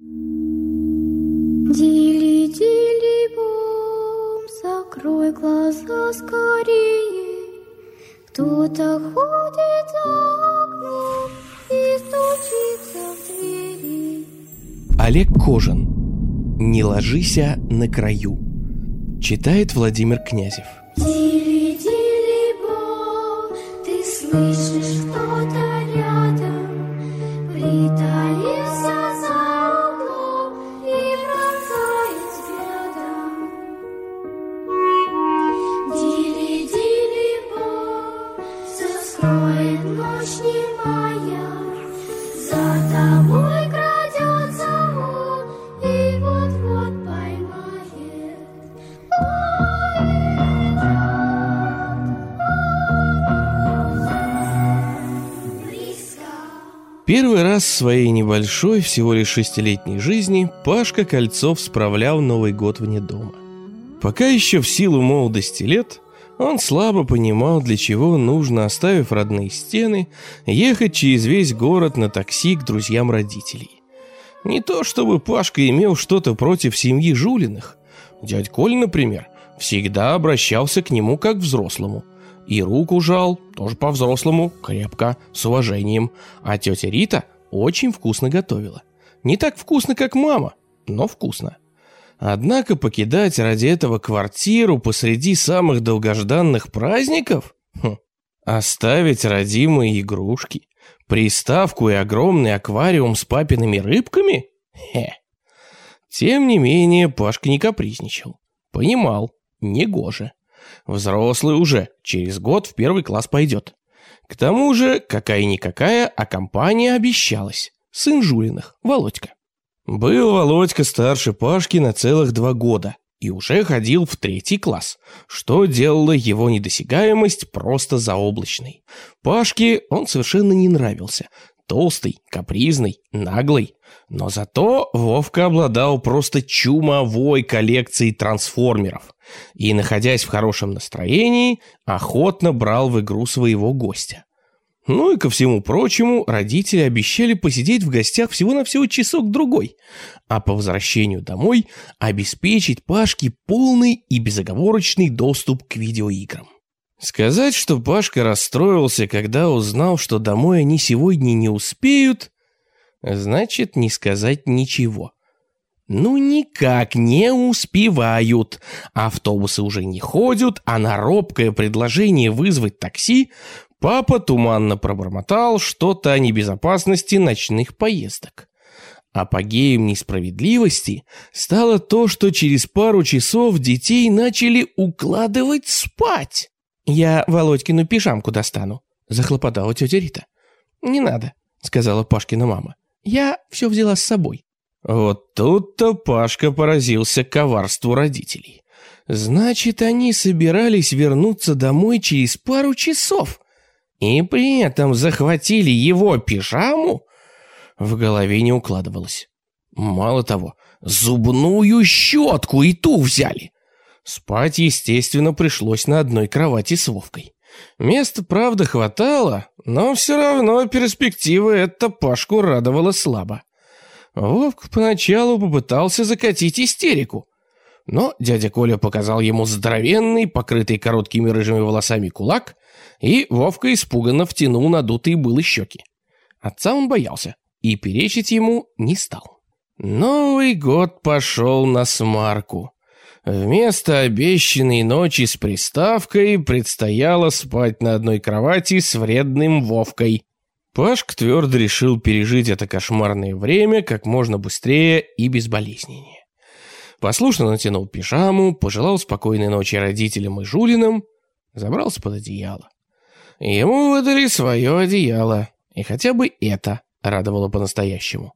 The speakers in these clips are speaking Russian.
Дили-дили-бом, закрой глаза скорее. Кто-то ходит за окном и стучится в двери. Олег Кожин. Не ложися на краю. Читает Владимир Князев. Дили-дили-бом, ты слышишь, скроет ночь немая За тобой крадется он и вот-вот поймает. Первый раз в своей небольшой, всего лишь шестилетней жизни Пашка Кольцов справлял Новый год вне дома. Пока еще в силу молодости лет, он слабо понимал, для чего нужно, оставив родные стены, ехать через весь город на такси к друзьям родителей. Не то чтобы Пашка имел что-то против семьи Жулиных. Дядь Коль, например, всегда обращался к нему как к взрослому. И руку жал, тоже по-взрослому, крепко, с уважением. А тетя Рита очень вкусно готовила. Не так вкусно, как мама, но вкусно. Однако покидать ради этого квартиру посреди самых долгожданных праздников? Хм. Оставить родимые игрушки, приставку и огромный аквариум с папиными рыбками? Хе. Тем не менее, Пашка не капризничал. Понимал, негоже. Взрослый уже, через год в первый класс пойдет. К тому же, какая-никакая, а компания обещалась. Сын Жулиных, Володька. Был Володька старше Пашки на целых два года и уже ходил в третий класс, что делало его недосягаемость просто заоблачной. Пашке он совершенно не нравился. Толстый, капризный, наглый. Но зато Вовка обладал просто чумовой коллекцией трансформеров. И, находясь в хорошем настроении, охотно брал в игру своего гостя. Ну и ко всему прочему, родители обещали посидеть в гостях всего-навсего часок-другой, а по возвращению домой обеспечить Пашке полный и безоговорочный доступ к видеоиграм. Сказать, что Пашка расстроился, когда узнал, что домой они сегодня не успеют, значит не сказать ничего. Ну никак не успевают. Автобусы уже не ходят, а на робкое предложение вызвать такси папа туманно пробормотал что-то о небезопасности ночных поездок. Апогеем несправедливости стало то, что через пару часов детей начали укладывать спать. «Я Володькину пижамку достану», — захлопотала тетя Рита. «Не надо», — сказала Пашкина мама. «Я все взяла с собой». Вот тут-то Пашка поразился коварству родителей. Значит, они собирались вернуться домой через пару часов. И при этом захватили его пижаму? В голове не укладывалось. Мало того, зубную щетку и ту взяли. Спать, естественно, пришлось на одной кровати с Вовкой. Места, правда, хватало, но все равно перспектива эта Пашку радовала слабо. Вовка поначалу попытался закатить истерику. Но дядя Коля показал ему здоровенный, покрытый короткими рыжими волосами кулак, и Вовка испуганно втянул надутые было щеки. Отца он боялся и перечить ему не стал. Новый год пошел на смарку. Вместо обещанной ночи с приставкой предстояло спать на одной кровати с вредным Вовкой. Пашка твердо решил пережить это кошмарное время как можно быстрее и безболезненнее. Послушно натянул пижаму, пожелал спокойной ночи родителям и Жулинам, забрался под одеяло. Ему выдали свое одеяло, и хотя бы это радовало по-настоящему.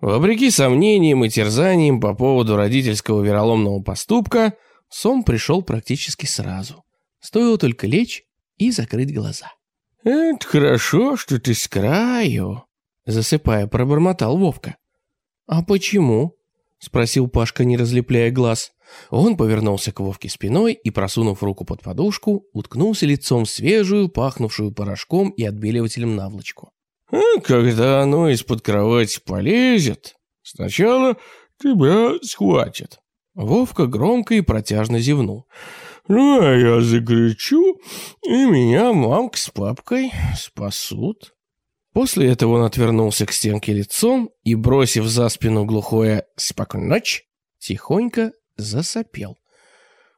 Вопреки сомнениям и терзаниям по поводу родительского вероломного поступка, сон пришел практически сразу. Стоило только лечь и закрыть глаза. «Это хорошо, что ты с краю», — засыпая, пробормотал Вовка. «А почему?» — спросил Пашка, не разлепляя глаз. Он повернулся к Вовке спиной и, просунув руку под подушку, уткнулся лицом в свежую, пахнувшую порошком и отбеливателем наволочку. «А когда оно из-под кровати полезет, Сначала тебя схватят». Вовка громко и протяжно зевнул. «Ну, а я закричу, и меня мамка с папкой спасут». После этого он отвернулся к стенке лицом и, бросив за спину глухое «Спокойной ночь», тихонько засопел.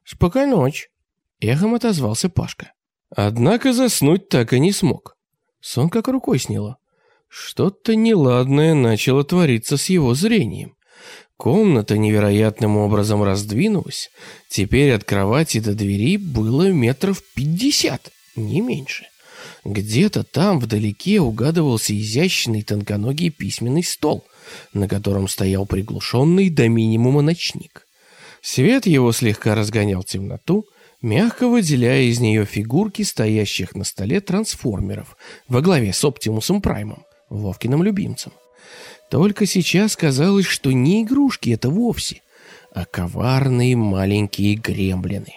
«Спокойной ночь», — эхом отозвался Пашка. Однако заснуть так и не смог. Сон как рукой сняло. Что-то неладное начало твориться с его зрением. Комната невероятным образом раздвинулась. Теперь от кровати до двери было метров пятьдесят, не меньше. Где-то там вдалеке угадывался изящный тонконогий письменный стол, на котором стоял приглушенный до минимума ночник. Свет его слегка разгонял темноту, мягко выделяя из нее фигурки стоящих на столе трансформеров во главе с Оптимусом Праймом, Вовкиным любимцем. Только сейчас казалось, что не игрушки это вовсе, а коварные маленькие гремлины.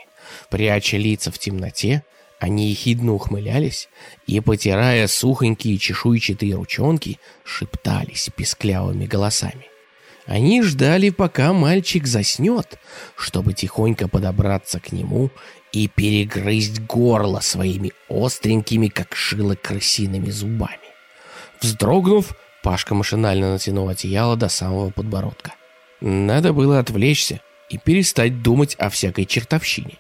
Пряча лица в темноте, они ехидно ухмылялись и, потирая сухонькие чешуйчатые ручонки, шептались песклявыми голосами. Они ждали, пока мальчик заснет, чтобы тихонько подобраться к нему и перегрызть горло своими остренькими, как шило, крысиными зубами. Вздрогнув, Пашка машинально натянул одеяло до самого подбородка. Надо было отвлечься и перестать думать о всякой чертовщине.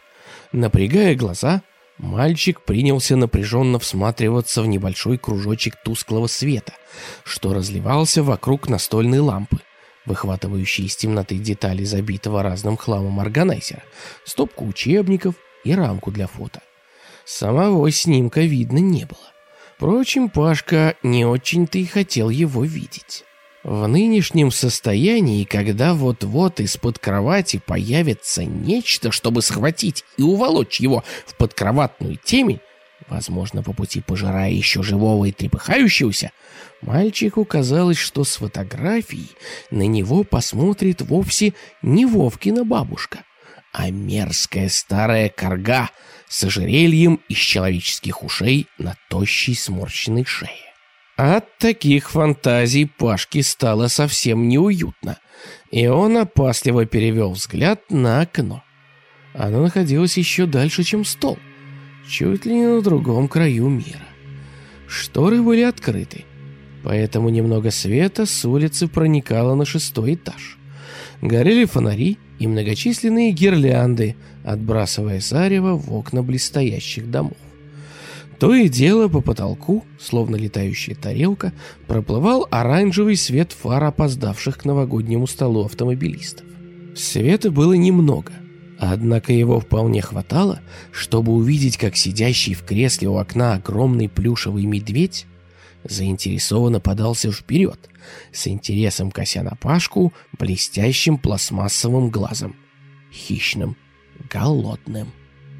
Напрягая глаза, Мальчик принялся напряженно всматриваться в небольшой кружочек тусклого света, что разливался вокруг настольной лампы, выхватывающей из темноты детали забитого разным хламом органайзера, стопку учебников и рамку для фото. Самого снимка видно не было. Впрочем, Пашка не очень-то и хотел его видеть. В нынешнем состоянии, когда вот-вот из-под кровати появится нечто, чтобы схватить и уволочь его в подкроватную темень, возможно, по пути пожирая еще живого и трепыхающегося, мальчику казалось, что с фотографией на него посмотрит вовсе не Вовкина бабушка, а мерзкая старая корга с ожерельем из человеческих ушей на тощей сморщенной шее. От таких фантазий Пашке стало совсем неуютно, и он опасливо перевел взгляд на окно. Оно находилось еще дальше, чем стол, чуть ли не на другом краю мира. Шторы были открыты, поэтому немного света с улицы проникало на шестой этаж. Горели фонари и многочисленные гирлянды, отбрасывая зарево в окна близстоящих домов. То и дело по потолку, словно летающая тарелка, проплывал оранжевый свет фар опоздавших к новогоднему столу автомобилистов. Света было немного, однако его вполне хватало, чтобы увидеть, как сидящий в кресле у окна огромный плюшевый медведь заинтересованно подался вперед, с интересом кося на Пашку блестящим пластмассовым глазом. Хищным, голодным.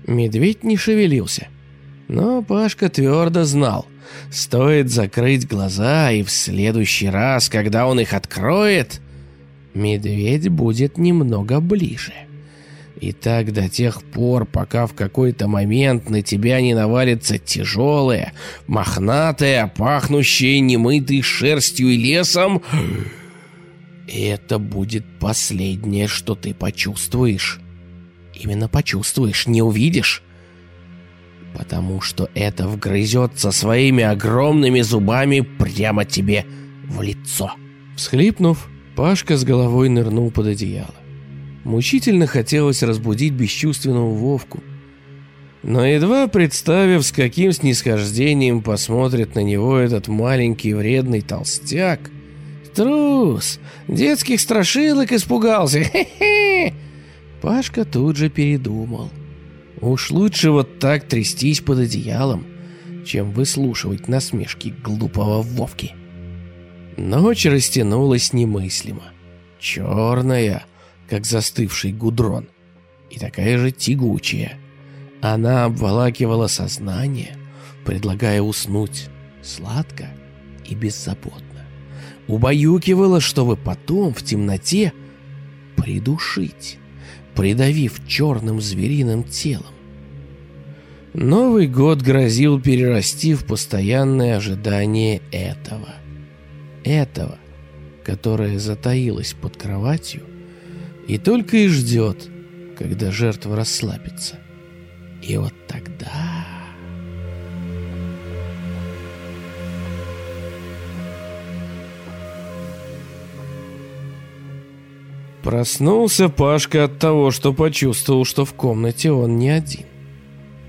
Медведь не шевелился, но Пашка твердо знал, стоит закрыть глаза, и в следующий раз, когда он их откроет, медведь будет немного ближе. И так до тех пор, пока в какой-то момент на тебя не навалится тяжелое, мохнатое, пахнущее немытой шерстью и лесом, это будет последнее, что ты почувствуешь. Именно почувствуешь, не увидишь потому что это вгрызется своими огромными зубами прямо тебе в лицо. Всхлипнув, Пашка с головой нырнул под одеяло. Мучительно хотелось разбудить бесчувственного Вовку. Но едва представив, с каким снисхождением посмотрит на него этот маленький вредный толстяк, «Трус! Детских страшилок испугался! Хе-хе!» Пашка тут же передумал. Уж лучше вот так трястись под одеялом, чем выслушивать насмешки глупого Вовки. Ночь растянулась немыслимо. Черная, как застывший гудрон, и такая же тягучая. Она обволакивала сознание, предлагая уснуть сладко и беззаботно. Убаюкивала, чтобы потом в темноте придушить придавив черным звериным телом. Новый год грозил перерасти в постоянное ожидание этого. Этого, которая затаилась под кроватью и только и ждет, когда жертва расслабится. И вот тогда... Проснулся Пашка от того, что почувствовал, что в комнате он не один.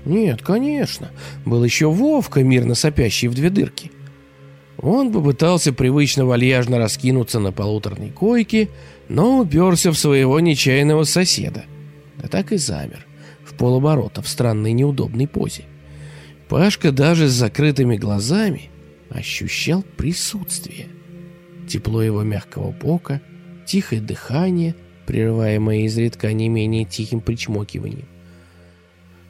Нет, конечно, был еще Вовка, мирно сопящий в две дырки. Он попытался привычно вальяжно раскинуться на полуторной койке, но уперся в своего нечаянного соседа. Да так и замер, в полоборота, в странной неудобной позе. Пашка даже с закрытыми глазами ощущал присутствие. Тепло его мягкого бока — тихое дыхание, прерываемое изредка не менее тихим причмокиванием.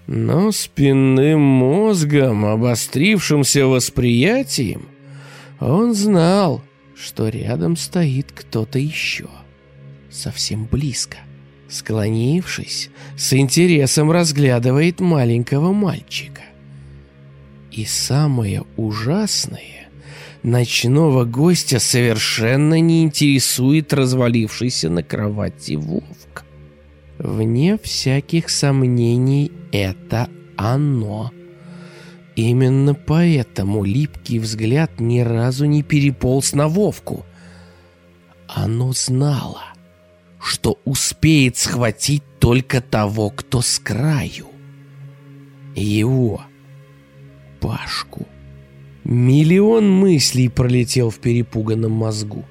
Но спинным мозгом, обострившимся восприятием, он знал, что рядом стоит кто-то еще, совсем близко. Склонившись, с интересом разглядывает маленького мальчика. И самое ужасное, Ночного гостя совершенно не интересует развалившийся на кровати Вовк. Вне всяких сомнений, это оно. Именно поэтому липкий взгляд ни разу не переполз на Вовку. Оно знало, что успеет схватить только того, кто с краю. Его, Пашку. Миллион мыслей пролетел в перепуганном мозгу.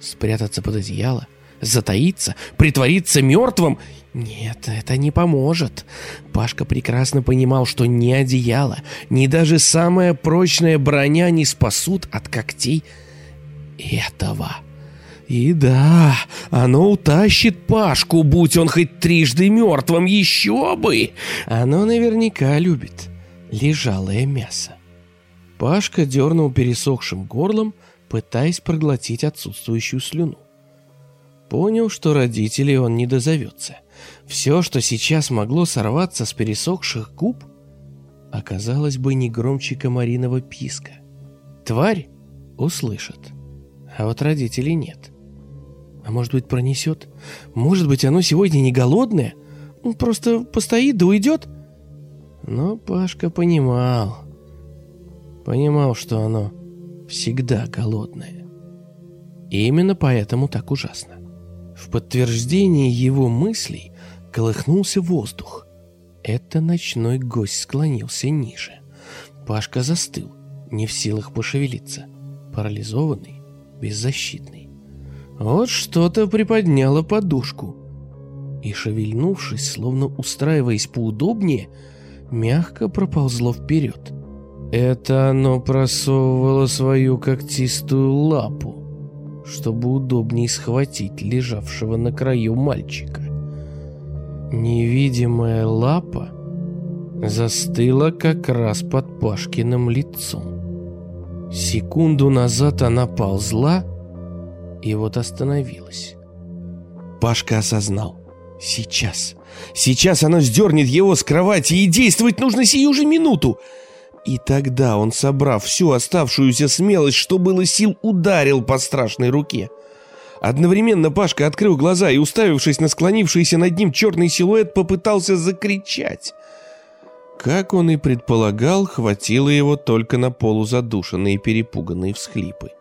Спрятаться под одеяло? Затаиться? Притвориться мертвым? Нет, это не поможет. Пашка прекрасно понимал, что ни одеяло, ни даже самая прочная броня не спасут от когтей этого. И да, оно утащит Пашку, будь он хоть трижды мертвым, еще бы! Оно наверняка любит лежалое мясо. Пашка дернул пересохшим горлом, пытаясь проглотить отсутствующую слюну. Понял, что родителей он не дозовется. Все, что сейчас могло сорваться с пересохших губ, оказалось бы не громче комариного писка. Тварь услышит, а вот родителей нет. А может быть пронесет? Может быть оно сегодня не голодное? Просто постоит да уйдет? Но Пашка понимал, Понимал, что оно всегда голодное. И именно поэтому так ужасно. В подтверждение его мыслей колыхнулся воздух. Это ночной гость склонился ниже. Пашка застыл, не в силах пошевелиться. Парализованный, беззащитный. Вот что-то приподняло подушку. И, шевельнувшись, словно устраиваясь поудобнее, мягко проползло вперед. Это оно просовывало свою когтистую лапу, чтобы удобнее схватить лежавшего на краю мальчика. Невидимая лапа застыла как раз под Пашкиным лицом. Секунду назад она ползла и вот остановилась. Пашка осознал. Сейчас. Сейчас она сдернет его с кровати, и действовать нужно сию же минуту. И тогда он, собрав всю оставшуюся смелость, что было сил, ударил по страшной руке. Одновременно Пашка открыл глаза и, уставившись на склонившийся над ним черный силуэт, попытался закричать. Как он и предполагал, хватило его только на полузадушенные перепуганные всхлипы.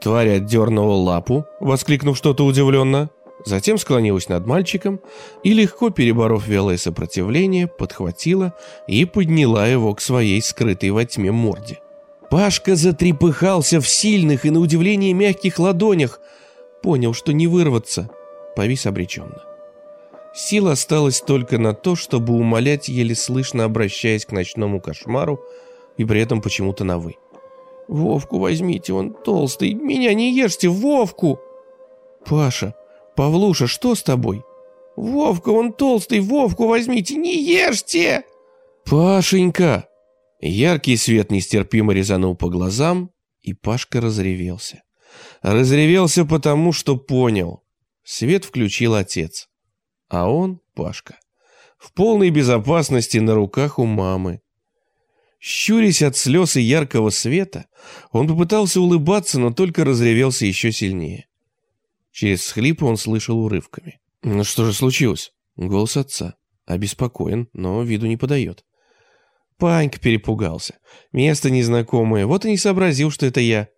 Тварь отдернула лапу, воскликнув что-то удивленно, Затем склонилась над мальчиком и, легко переборов вялое сопротивление, подхватила и подняла его к своей скрытой во тьме морде. Пашка затрепыхался в сильных и, на удивление, мягких ладонях. Понял, что не вырваться. Повис обреченно. Сил осталась только на то, чтобы умолять, еле слышно обращаясь к ночному кошмару и при этом почему-то на «вы». «Вовку возьмите, он толстый, меня не ешьте, Вовку!» «Паша, «Павлуша, что с тобой?» «Вовка, он толстый, Вовку возьмите, не ешьте!» «Пашенька!» Яркий свет нестерпимо резанул по глазам, и Пашка разревелся. Разревелся потому, что понял. Свет включил отец. А он, Пашка, в полной безопасности на руках у мамы. Щурясь от слез и яркого света, он попытался улыбаться, но только разревелся еще сильнее. Через схлипы он слышал урывками. «Ну что же случилось?» Голос отца. Обеспокоен, но виду не подает. Панька перепугался. Место незнакомое, вот и не сообразил, что это я.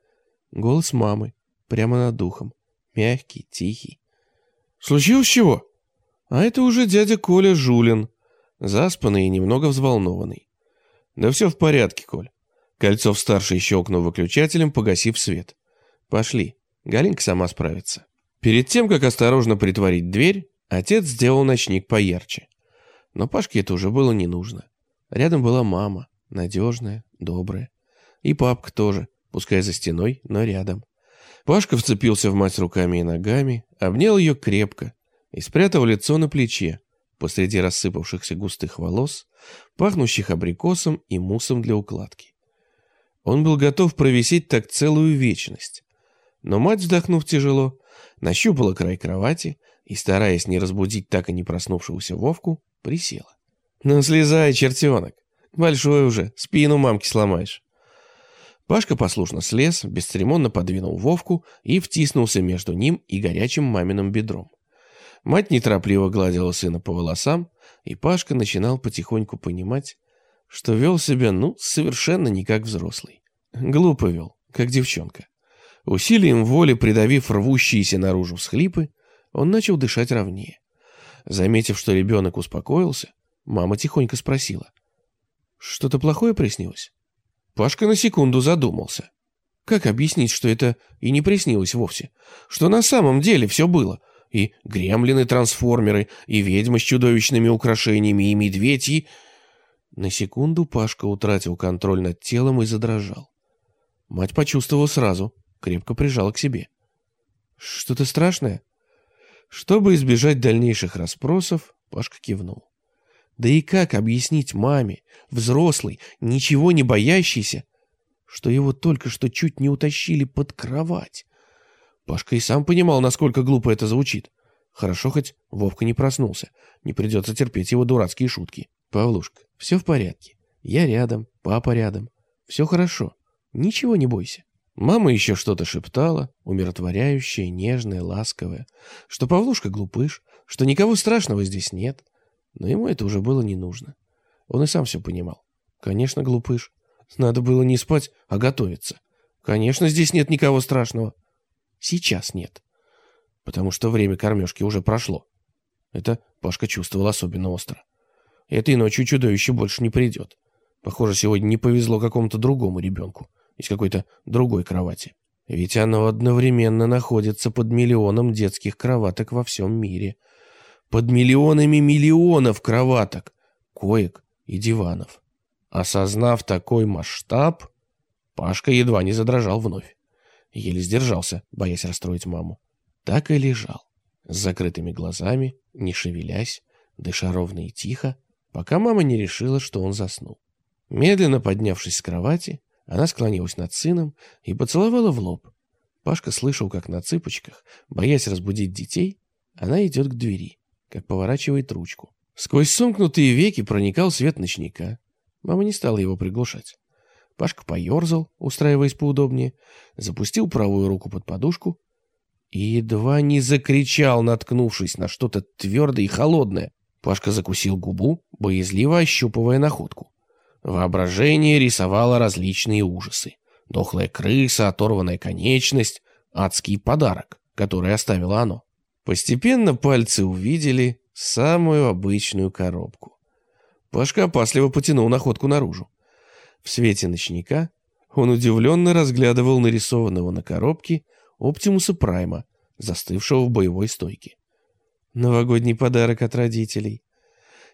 Голос мамы, прямо над духом. Мягкий, тихий. Случилось чего? А это уже дядя Коля Жулин. Заспанный и немного взволнованный. Да все в порядке, Коль. Кольцов-старший щелкнул выключателем, погасив свет. Пошли, Галинка сама справится. Перед тем, как осторожно притворить дверь, отец сделал ночник поярче. Но Пашке это уже было не нужно. Рядом была мама, надежная, добрая. И папка тоже, пускай за стеной, но рядом. Пашка вцепился в мать руками и ногами, обнял ее крепко и спрятал лицо на плече, посреди рассыпавшихся густых волос, пахнущих абрикосом и муссом для укладки. Он был готов провисеть так целую вечность. Но мать, вздохнув тяжело, нащупала край кровати и, стараясь не разбудить так и не проснувшегося Вовку, присела. «Ну, слезай, чертенок. Большой уже, спину мамки сломаешь». Пашка послушно слез, бесцеремонно подвинул Вовку и втиснулся между ним и горячим маминым бедром. Мать неторопливо гладила сына по волосам, и Пашка начинал потихоньку понимать, что вел себя, ну, совершенно не как взрослый. Глупо вел, как девчонка. Усилием воли, придавив рвущиеся наружу всхлипы, он начал дышать ровнее. Заметив, что ребенок успокоился, Мама тихонько спросила. «Что-то плохое приснилось?» Пашка на секунду задумался. Как объяснить, что это и не приснилось вовсе? Что на самом деле все было? И гремлины-трансформеры, и ведьмы с чудовищными украшениями, и медведь, На секунду Пашка утратил контроль над телом и задрожал. Мать почувствовала сразу, крепко прижала к себе. «Что-то страшное?» Чтобы избежать дальнейших расспросов, Пашка кивнул. Да и как объяснить маме, взрослой, ничего не боящейся, что его только что чуть не утащили под кровать? Пашка и сам понимал, насколько глупо это звучит. Хорошо хоть Вовка не проснулся, не придется терпеть его дурацкие шутки. Павлушка, все в порядке. Я рядом, папа рядом. Все хорошо. Ничего не бойся. Мама еще что-то шептала, умиротворяющее, нежное, ласковое, что Павлушка глупыш, что никого страшного здесь нет — но ему это уже было не нужно. Он и сам все понимал. Конечно, глупыш. Надо было не спать, а готовиться. Конечно, здесь нет никого страшного. Сейчас нет. Потому что время кормежки уже прошло. Это Пашка чувствовал особенно остро. Этой ночью чудовище больше не придет. Похоже, сегодня не повезло какому-то другому ребенку из какой-то другой кровати. Ведь оно одновременно находится под миллионом детских кроваток во всем мире — под миллионами миллионов кроваток, коек и диванов. Осознав такой масштаб, Пашка едва не задрожал вновь. Еле сдержался, боясь расстроить маму. Так и лежал, с закрытыми глазами, не шевелясь, дыша ровно и тихо, пока мама не решила, что он заснул. Медленно поднявшись с кровати, она склонилась над сыном и поцеловала в лоб. Пашка слышал, как на цыпочках, боясь разбудить детей, она идет к двери как поворачивает ручку. Сквозь сомкнутые веки проникал свет ночника. Мама не стала его приглушать. Пашка поерзал, устраиваясь поудобнее, запустил правую руку под подушку и едва не закричал, наткнувшись на что-то твердое и холодное. Пашка закусил губу, боязливо ощупывая находку. Воображение рисовало различные ужасы. Дохлая крыса, оторванная конечность, адский подарок, который оставило оно. Постепенно пальцы увидели самую обычную коробку. Пашка опасливо потянул находку наружу. В свете ночника он удивленно разглядывал нарисованного на коробке Оптимуса Прайма, застывшего в боевой стойке. Новогодний подарок от родителей.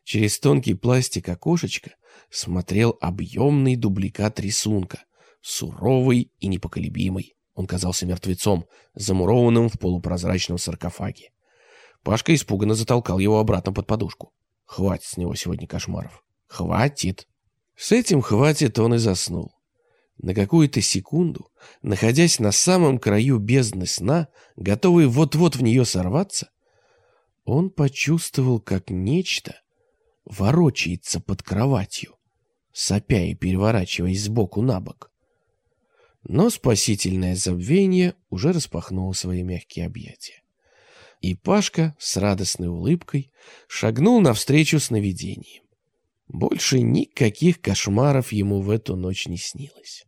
Через тонкий пластик окошечка смотрел объемный дубликат рисунка, суровый и непоколебимый. Он казался мертвецом, замурованным в полупрозрачном саркофаге. Пашка испуганно затолкал его обратно под подушку. Хватит с него сегодня кошмаров. Хватит. С этим хватит он и заснул. На какую-то секунду, находясь на самом краю бездны сна, готовый вот-вот в нее сорваться, он почувствовал, как нечто ворочается под кроватью. сопя и переворачиваясь сбоку на бок. Но спасительное забвение уже распахнуло свои мягкие объятия. И Пашка с радостной улыбкой шагнул навстречу сновидением. Больше никаких кошмаров ему в эту ночь не снилось.